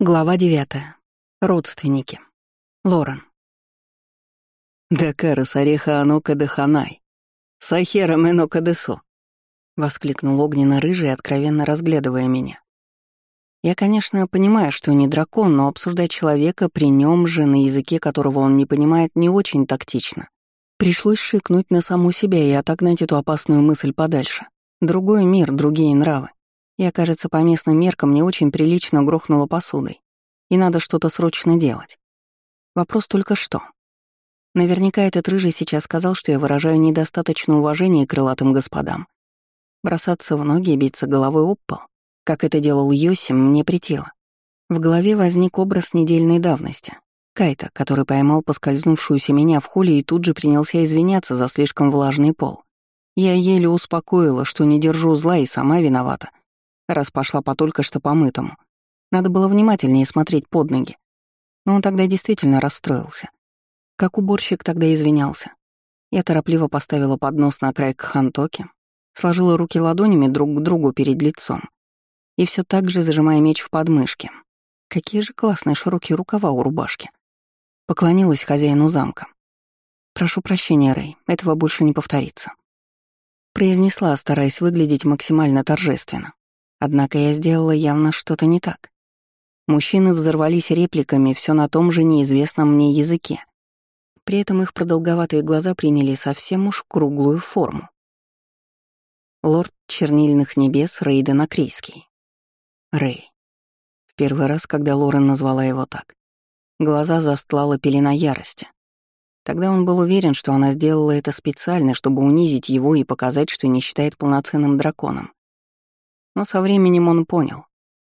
Глава девятая. Родственники. Лорен. «Дакара сареха анока де ханай. Сахера менока десо», — воскликнул огненно-рыжий, откровенно разглядывая меня. Я, конечно, понимаю, что не дракон, но обсуждать человека при нем же, на языке которого он не понимает, не очень тактично. Пришлось шикнуть на саму себя и отогнать эту опасную мысль подальше. Другой мир, другие нравы. Я, кажется, по местным меркам не очень прилично грохнула посудой. И надо что-то срочно делать. Вопрос только что. Наверняка этот рыжий сейчас сказал, что я выражаю недостаточно уважения крылатым господам. Бросаться в ноги и биться головой об пол, как это делал Йосим, мне притило. В голове возник образ недельной давности. Кайта, который поймал поскользнувшуюся меня в холле и тут же принялся извиняться за слишком влажный пол. Я еле успокоила, что не держу зла и сама виновата, раз пошла по только что помытому. Надо было внимательнее смотреть под ноги. Но он тогда действительно расстроился. Как уборщик тогда извинялся. Я торопливо поставила поднос на край кхантоки, сложила руки ладонями друг к другу перед лицом и все так же зажимая меч в подмышке. Какие же классные широкие рукава у рубашки. Поклонилась хозяину замка. «Прошу прощения, Рэй, этого больше не повторится». Произнесла, стараясь выглядеть максимально торжественно. Однако я сделала явно что-то не так. Мужчины взорвались репликами все на том же неизвестном мне языке. При этом их продолговатые глаза приняли совсем уж круглую форму. Лорд Чернильных Небес Рейден Акрейский. Рэй. В первый раз, когда Лорен назвала его так, глаза застлала пелена ярости. Тогда он был уверен, что она сделала это специально, чтобы унизить его и показать, что не считает полноценным драконом. Но со временем он понял.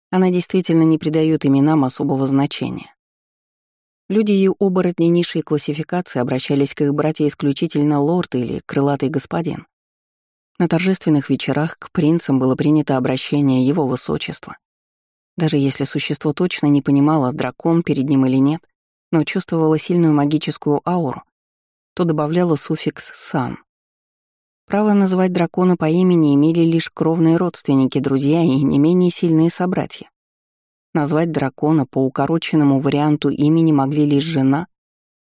Она действительно не придает именам особого значения. Люди и оборотни низшей классификации обращались к их братьям исключительно лорд или крылатый господин. На торжественных вечерах к принцам было принято обращение его высочества. Даже если существо точно не понимало, дракон перед ним или нет, но чувствовало сильную магическую ауру, то добавляло суффикс «сан», Право называть дракона по имени имели лишь кровные родственники, друзья и не менее сильные собратья. Назвать дракона по укороченному варианту имени могли лишь жена,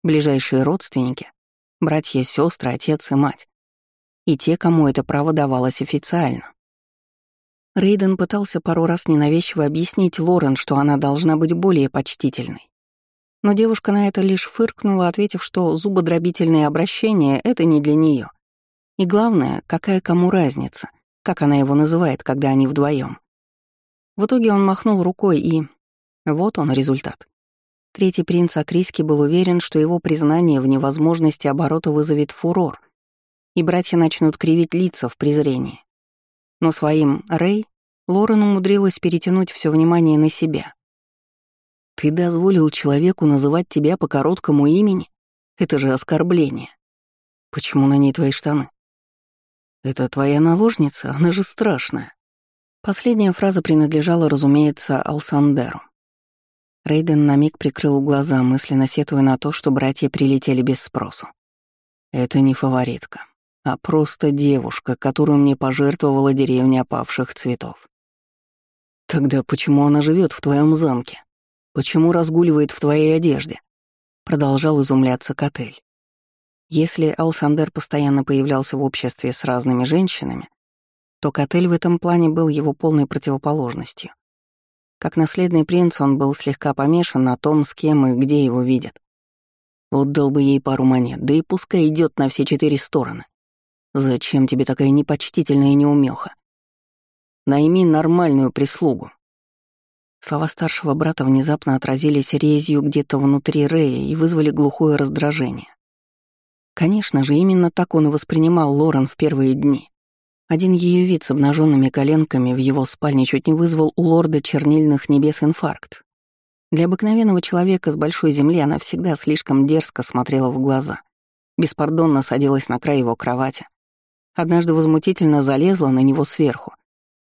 ближайшие родственники, братья, сестры, отец и мать. И те, кому это право давалось официально. Рейден пытался пару раз ненавязчиво объяснить Лорен, что она должна быть более почтительной. Но девушка на это лишь фыркнула, ответив, что зубодробительные обращения — это не для нее. И главное, какая кому разница, как она его называет, когда они вдвоем. В итоге он махнул рукой и... Вот он результат. Третий принц Акриски был уверен, что его признание в невозможности оборота вызовет фурор, и братья начнут кривить лица в презрении. Но своим «Рэй» Лорен умудрилась перетянуть все внимание на себя. «Ты дозволил человеку называть тебя по короткому имени? Это же оскорбление. Почему на ней твои штаны? «Это твоя наложница? Она же страшная». Последняя фраза принадлежала, разумеется, Алсандеру. Рейден на миг прикрыл глаза, мысленно сетуя на то, что братья прилетели без спросу. «Это не фаворитка, а просто девушка, которую мне пожертвовала деревня опавших цветов. Тогда почему она живет в твоем замке? Почему разгуливает в твоей одежде?» Продолжал изумляться Котель. Если Алсандер постоянно появлялся в обществе с разными женщинами, то Котель в этом плане был его полной противоположностью. Как наследный принц он был слегка помешан на том, с кем и где его видят. Отдал бы ей пару монет, да и пускай идет на все четыре стороны. Зачем тебе такая непочтительная неумеха? Найми нормальную прислугу. Слова старшего брата внезапно отразились резью где-то внутри Рея и вызвали глухое раздражение. Конечно же, именно так он и воспринимал Лорен в первые дни. Один ее вид с обнаженными коленками в его спальне чуть не вызвал у лорда чернильных небес инфаркт. Для обыкновенного человека с большой земли она всегда слишком дерзко смотрела в глаза, беспардонно садилась на край его кровати. Однажды возмутительно залезла на него сверху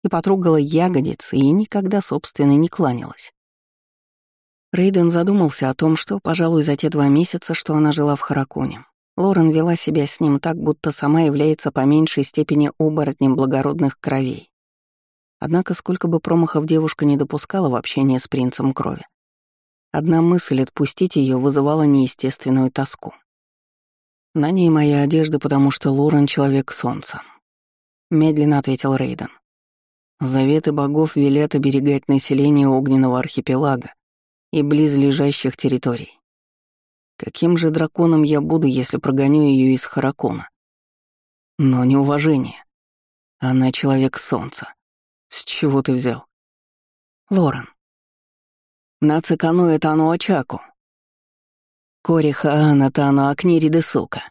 и потрогала ягодицы и никогда, собственно, не кланялась. Рейден задумался о том, что, пожалуй, за те два месяца, что она жила в Хараконе, Лорен вела себя с ним так, будто сама является по меньшей степени оборотнем благородных кровей. Однако сколько бы промахов девушка не допускала в общении с принцем крови, Одна мысль отпустить ее вызывала неестественную тоску. На ней моя одежда, потому что Лорен — человек солнца. Медленно ответил Рейден. Заветы богов велят оберегать население огненного архипелага и близлежащих территорий. Каким же драконом я буду, если прогоню ее из Харакона? Но неуважение. Она человек солнца. С чего ты взял? Лорен. На цикану это оно очаку. Кориха Ана Тану Акнири де Сука.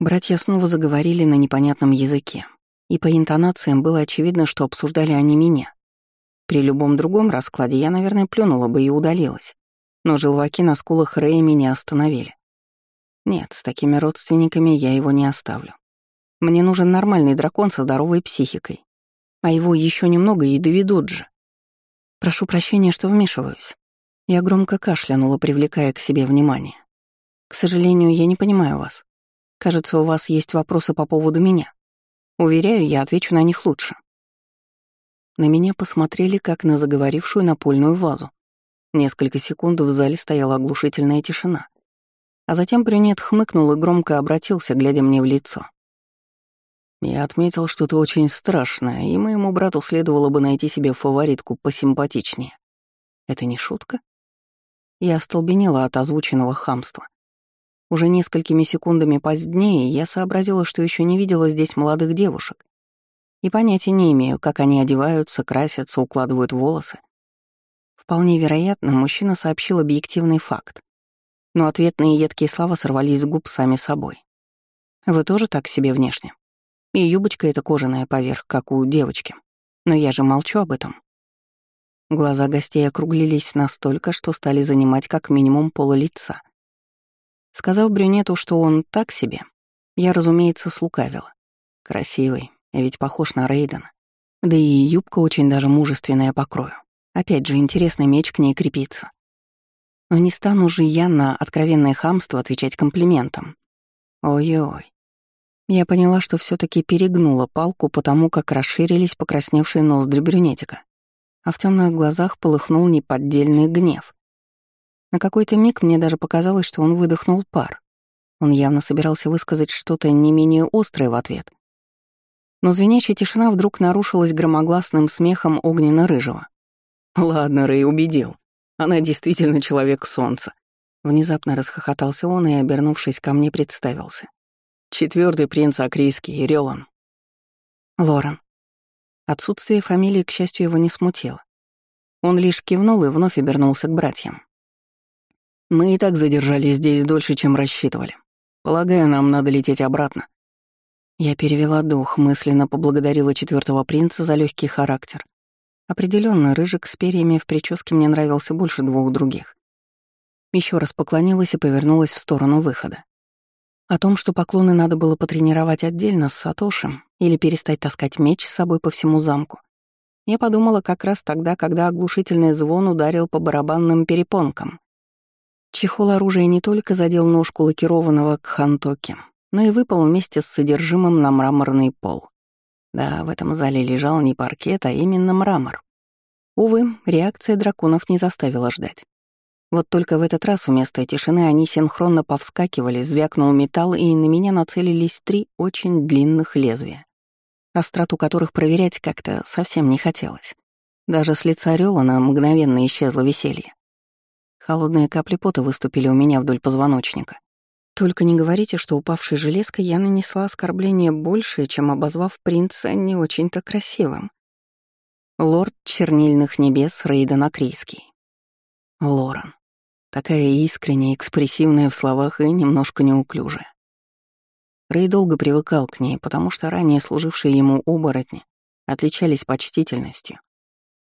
Братья снова заговорили на непонятном языке, и по интонациям было очевидно, что обсуждали они меня. При любом другом раскладе я, наверное, плюнула бы и удалилась но желваки на скулах Рэя меня остановили. Нет, с такими родственниками я его не оставлю. Мне нужен нормальный дракон со здоровой психикой. А его еще немного и доведут же. Прошу прощения, что вмешиваюсь. Я громко кашлянула, привлекая к себе внимание. К сожалению, я не понимаю вас. Кажется, у вас есть вопросы по поводу меня. Уверяю, я отвечу на них лучше. На меня посмотрели, как на заговорившую напольную вазу. Несколько секунд в зале стояла оглушительная тишина. А затем брюнет хмыкнул и громко обратился, глядя мне в лицо. «Я отметил что-то очень страшное, и моему брату следовало бы найти себе фаворитку посимпатичнее. Это не шутка?» Я остолбенела от озвученного хамства. Уже несколькими секундами позднее я сообразила, что еще не видела здесь молодых девушек. И понятия не имею, как они одеваются, красятся, укладывают волосы. Вполне вероятно, мужчина сообщил объективный факт. Но ответные едкие слова сорвались с губ сами собой. Вы тоже так себе внешне. И юбочка эта кожаная поверх, как у девочки. Но я же молчу об этом. Глаза гостей округлились настолько, что стали занимать как минимум пол лица. Сказав брюнету, что он так себе, я, разумеется, слукавила. Красивый, ведь похож на Рейдена. Да и юбка очень даже мужественная по крою. Опять же, интересный меч к ней крепится. Но не стану же я на откровенное хамство отвечать комплиментом. Ой-ой. Я поняла, что все таки перегнула палку, потому как расширились покрасневшие ноздри брюнетика, а в темных глазах полыхнул неподдельный гнев. На какой-то миг мне даже показалось, что он выдохнул пар. Он явно собирался высказать что-то не менее острое в ответ. Но звенящая тишина вдруг нарушилась громогласным смехом огненно-рыжего. Ладно, Рэй убедил. Она действительно человек солнца. Внезапно расхохотался он и, обернувшись ко мне, представился. Четвертый принц Акрийский, Релан. Лорен. Отсутствие фамилии, к счастью, его не смутило. Он лишь кивнул и вновь обернулся к братьям. «Мы и так задержались здесь дольше, чем рассчитывали. Полагаю, нам надо лететь обратно». Я перевела дух, мысленно поблагодарила четвертого принца за легкий характер Определенно, рыжик с перьями в прическе мне нравился больше двух других. Еще раз поклонилась и повернулась в сторону выхода. О том, что поклоны надо было потренировать отдельно с Сатошем или перестать таскать меч с собой по всему замку, я подумала как раз тогда, когда оглушительный звон ударил по барабанным перепонкам. Чехол оружия не только задел ножку лакированного кхантоки, но и выпал вместе с содержимым на мраморный пол. Да, в этом зале лежал не паркет, а именно мрамор. Увы, реакция драконов не заставила ждать. Вот только в этот раз вместо тишины они синхронно повскакивали, звякнул металл, и на меня нацелились три очень длинных лезвия, остроту которых проверять как-то совсем не хотелось. Даже с лица Рёлана мгновенно исчезло веселье. Холодные капли пота выступили у меня вдоль позвоночника. Только не говорите, что упавшей железкой я нанесла оскорбление большее, чем обозвав принца не очень-то красивым. Лорд чернильных небес Рейден Акрийский. Лорен. Такая искренняя, экспрессивная в словах и немножко неуклюжая. Рей долго привыкал к ней, потому что ранее служившие ему оборотни отличались почтительностью.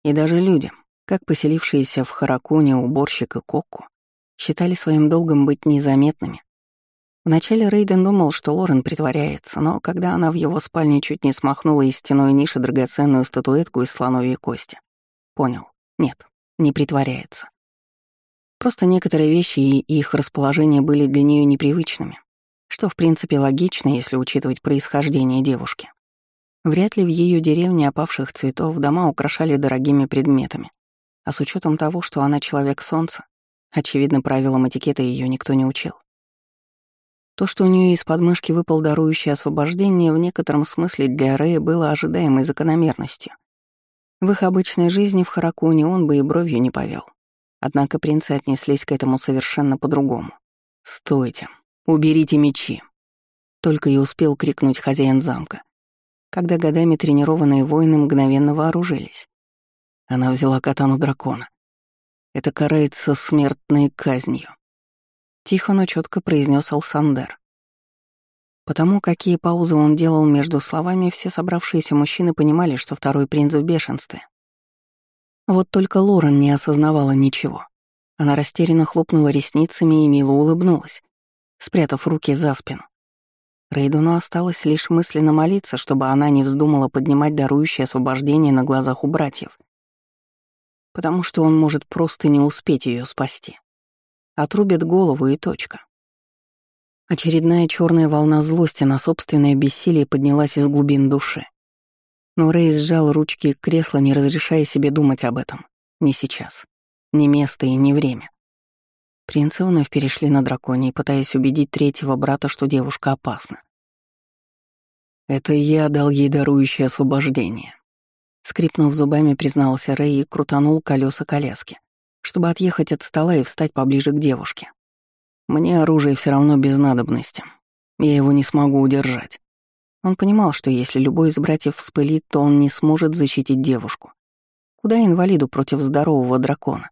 И даже люди, как поселившиеся в Харакуне уборщик и Кокку, считали своим долгом быть незаметными, Вначале Рейден думал, что Лорен притворяется, но когда она в его спальне чуть не смахнула из стеной ниши драгоценную статуэтку из слоновьей кости, понял, нет, не притворяется. Просто некоторые вещи и их расположение были для нее непривычными, что в принципе логично, если учитывать происхождение девушки. Вряд ли в ее деревне опавших цветов дома украшали дорогими предметами, а с учетом того, что она человек солнца, Очевидно, правилам этикета ее никто не учил. То, что у нее из подмышки выпал дарующий освобождение, в некотором смысле для Рэя было ожидаемой закономерностью. В их обычной жизни в Харакуне он бы и бровью не повел. Однако принцы отнеслись к этому совершенно по-другому. «Стойте! Уберите мечи!» Только и успел крикнуть хозяин замка, когда годами тренированные воины мгновенно вооружились. Она взяла катану дракона. Это карается смертной казнью. Тихо, но четко произнес Алсандер. Потому какие паузы он делал между словами, все собравшиеся мужчины понимали, что второй принц в бешенстве. Вот только Лорен не осознавала ничего. Она растерянно хлопнула ресницами и мило улыбнулась, спрятав руки за спину. Рейдуну осталось лишь мысленно молиться, чтобы она не вздумала поднимать дарующее освобождение на глазах у братьев. Потому что он может просто не успеть ее спасти. Отрубит голову и точка. Очередная черная волна злости на собственное бессилие поднялась из глубин души. Но Рэй сжал ручки кресла, не разрешая себе думать об этом. Не сейчас. Не место и не время. Принцы вновь перешли на драконий, пытаясь убедить третьего брата, что девушка опасна. «Это я дал ей дарующее освобождение», — скрипнув зубами, признался Рэй и крутанул колеса коляски, чтобы отъехать от стола и встать поближе к девушке. Мне оружие все равно без надобности. Я его не смогу удержать. Он понимал, что если любой из братьев вспылит, то он не сможет защитить девушку. Куда инвалиду против здорового дракона?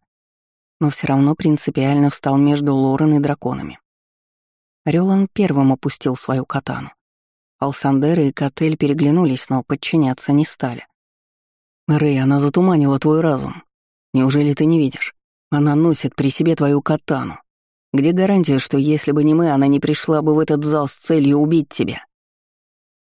Но все равно принципиально встал между Лорен и драконами. Рёлан первым опустил свою катану. Алсандер и Котель переглянулись, но подчиняться не стали. «Рэй, она затуманила твой разум. Неужели ты не видишь? Она носит при себе твою катану. Где гарантия, что если бы не мы, она не пришла бы в этот зал с целью убить тебя?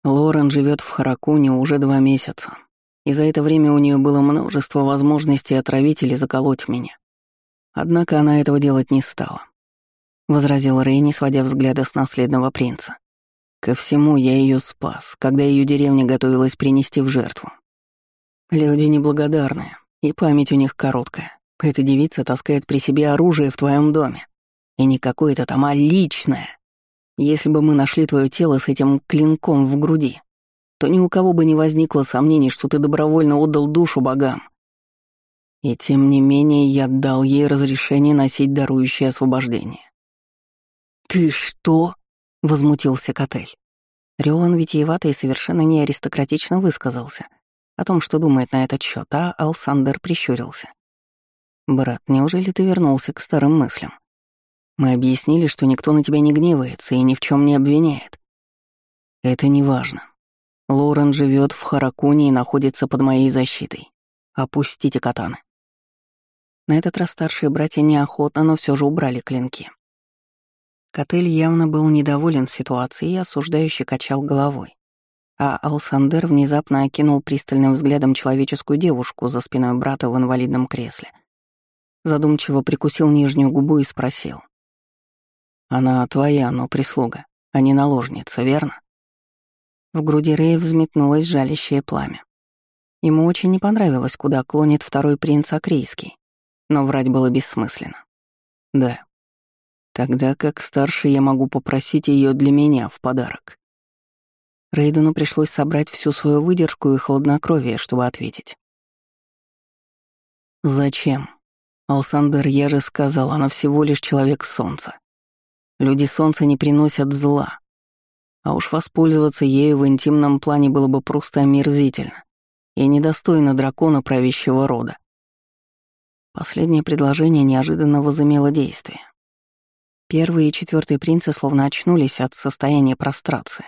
Лорен живет в Харакуне уже два месяца, и за это время у нее было множество возможностей отравить или заколоть меня. Однако она этого делать не стала. Возразил Рейни, сводя взгляда с наследного принца. Ко всему я ее спас, когда ее деревня готовилась принести в жертву. Люди неблагодарные, и память у них короткая. Эта девица таскает при себе оружие в твоем доме. И не какое-то там, а личное. Если бы мы нашли твое тело с этим клинком в груди, то ни у кого бы не возникло сомнений, что ты добровольно отдал душу богам. И тем не менее я дал ей разрешение носить дарующее освобождение. «Ты что?» — возмутился Котель. Рёлан витиевато и совершенно не аристократично высказался о том, что думает на этот счет, а Алсандер прищурился. «Брат, неужели ты вернулся к старым мыслям? Мы объяснили, что никто на тебя не гневается и ни в чем не обвиняет. Это не важно. Лорен живет в Харакуне и находится под моей защитой. Опустите катаны. На этот раз старшие братья неохотно, но все же убрали клинки. Котель явно был недоволен ситуацией и осуждающе качал головой. А Алсандер внезапно окинул пристальным взглядом человеческую девушку за спиной брата в инвалидном кресле. Задумчиво прикусил нижнюю губу и спросил. Она твоя, но прислуга, а не наложница, верно?» В груди Рэя взметнулось жалящее пламя. Ему очень не понравилось, куда клонит второй принц Акрейский, но врать было бессмысленно. «Да. Тогда как старший я могу попросить ее для меня в подарок». Рейдену пришлось собрать всю свою выдержку и хладнокровие, чтобы ответить. «Зачем? Алсандер, я же сказал, она всего лишь человек солнца. Люди солнца не приносят зла. А уж воспользоваться ею в интимном плане было бы просто омерзительно и недостойно дракона правящего рода. Последнее предложение неожиданно возымело действие. Первый и четвертый принцы словно очнулись от состояния прострации,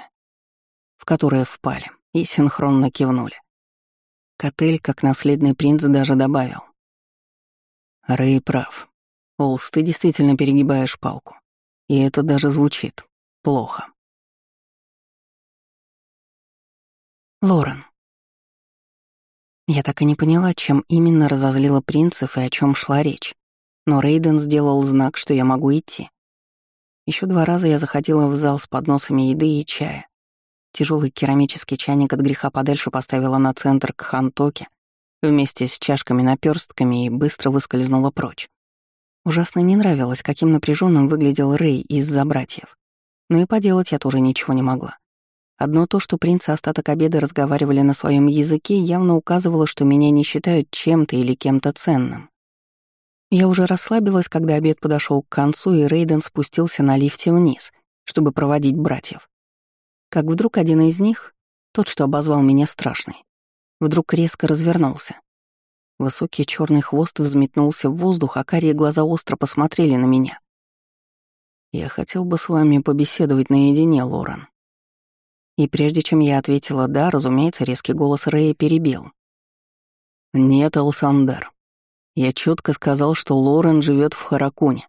в которое впали, и синхронно кивнули. Котель, как наследный принц, даже добавил. «Рэй прав. Олс, ты действительно перегибаешь палку. И это даже звучит плохо. Лорен. Я так и не поняла, чем именно разозлила принцев и о чем шла речь. Но Рейден сделал знак, что я могу идти. Еще два раза я заходила в зал с подносами еды и чая. Тяжелый керамический чайник от греха подальше поставила на центр к хантоке вместе с чашками-наперстками и быстро выскользнула прочь. Ужасно не нравилось, каким напряженным выглядел Рэй из-за братьев. Но и поделать я тоже ничего не могла. Одно то, что принцы остаток обеда разговаривали на своем языке, явно указывало, что меня не считают чем-то или кем-то ценным. Я уже расслабилась, когда обед подошел к концу, и Рейден спустился на лифте вниз, чтобы проводить братьев. Как вдруг один из них, тот, что обозвал меня страшной, вдруг резко развернулся. Высокий черный хвост взметнулся в воздух, а карие глаза остро посмотрели на меня. «Я хотел бы с вами побеседовать наедине, Лорен». И прежде чем я ответила «да», разумеется, резкий голос Рэя перебил. «Нет, Алсандер. Я четко сказал, что Лорен живет в Харакуне.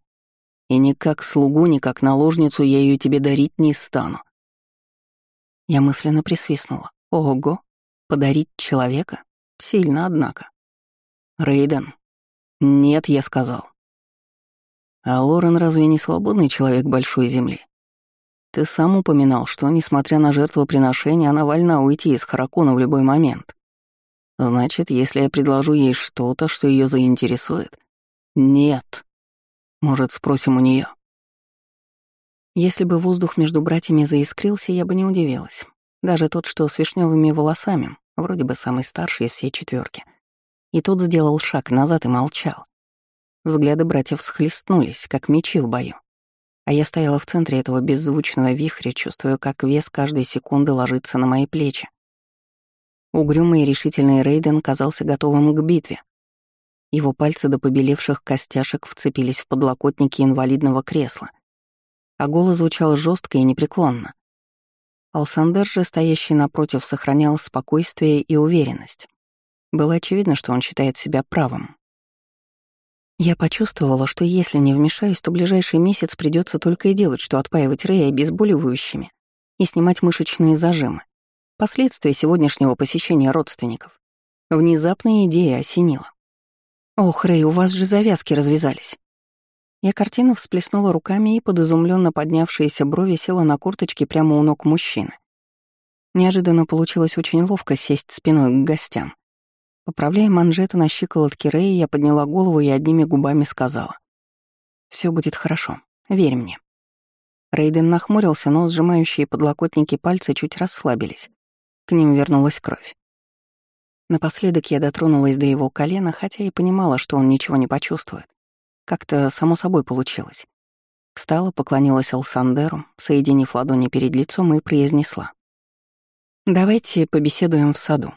И ни как слугу, ни как наложницу я ее тебе дарить не стану». Я мысленно присвистнула. «Ого, подарить человека? Сильно, однако». Рейден. Нет, я сказал. А Лорен разве не свободный человек Большой Земли? Ты сам упоминал, что, несмотря на жертвоприношение, она вольна уйти из Харакона в любой момент. Значит, если я предложу ей что-то, что ее заинтересует? Нет. Может, спросим у нее. Если бы воздух между братьями заискрился, я бы не удивилась. Даже тот, что с вишневыми волосами, вроде бы самый старший из всей четверки, и тот сделал шаг назад и молчал. Взгляды братьев схлестнулись, как мечи в бою. А я стояла в центре этого беззвучного вихря, чувствуя, как вес каждой секунды ложится на мои плечи. Угрюмый и решительный Рейден казался готовым к битве. Его пальцы до побелевших костяшек вцепились в подлокотники инвалидного кресла, а голос звучал жестко и непреклонно. Алсандер же, стоящий напротив, сохранял спокойствие и уверенность. Было очевидно, что он считает себя правым. Я почувствовала, что если не вмешаюсь, то ближайший месяц придется только и делать, что отпаивать Рэя обезболивающими и снимать мышечные зажимы. Последствия сегодняшнего посещения родственников. Внезапная идея осенила. «Ох, Рэй, у вас же завязки развязались». Я картина всплеснула руками и под изумленно поднявшиеся брови села на курточке прямо у ног мужчины. Неожиданно получилось очень ловко сесть спиной к гостям. Поправляя манжеты на щиколотке Рэя, я подняла голову и одними губами сказала. «Все будет хорошо. Верь мне». Рейден нахмурился, но сжимающие подлокотники пальцы чуть расслабились. К ним вернулась кровь. Напоследок я дотронулась до его колена, хотя и понимала, что он ничего не почувствует. Как-то само собой получилось. Встала, поклонилась Алсандеру, соединив ладони перед лицом и произнесла. «Давайте побеседуем в саду.